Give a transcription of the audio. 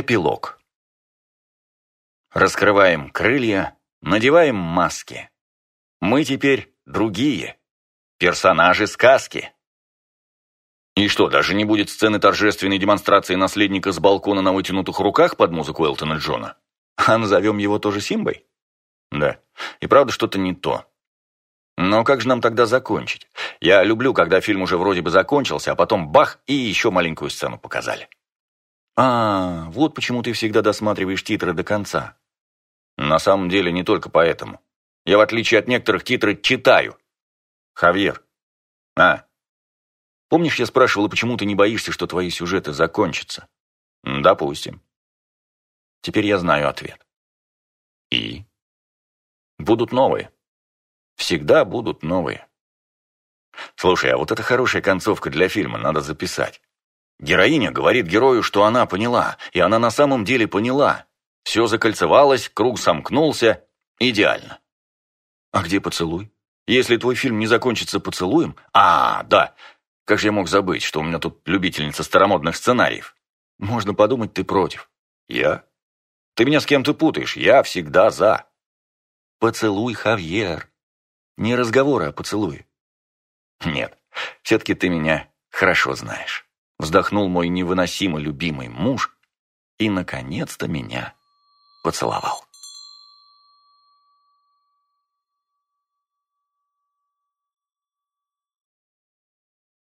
Эпилог. Раскрываем крылья, надеваем маски. Мы теперь другие, персонажи сказки. И что, даже не будет сцены торжественной демонстрации наследника с балкона на вытянутых руках под музыку Элтона Джона? А назовем его тоже Симбой? Да, и правда что-то не то. Но как же нам тогда закончить? Я люблю, когда фильм уже вроде бы закончился, а потом бах, и еще маленькую сцену показали. А, вот почему ты всегда досматриваешь титры до конца. На самом деле не только поэтому. Я, в отличие от некоторых, титры читаю. Хавьер. А. Помнишь, я спрашивала, почему ты не боишься, что твои сюжеты закончатся? Допустим. Теперь я знаю ответ. И? Будут новые. Всегда будут новые. Слушай, а вот это хорошая концовка для фильма, надо записать. Героиня говорит герою, что она поняла, и она на самом деле поняла. Все закольцевалось, круг сомкнулся. Идеально. А где поцелуй? Если твой фильм не закончится поцелуем... А, да. Как же я мог забыть, что у меня тут любительница старомодных сценариев? Можно подумать, ты против. Я? Ты меня с кем-то путаешь. Я всегда за. Поцелуй, Хавьер. Не разговоры о поцелуе. Нет, все-таки ты меня хорошо знаешь. Вздохнул мой невыносимо любимый муж и, наконец-то, меня поцеловал.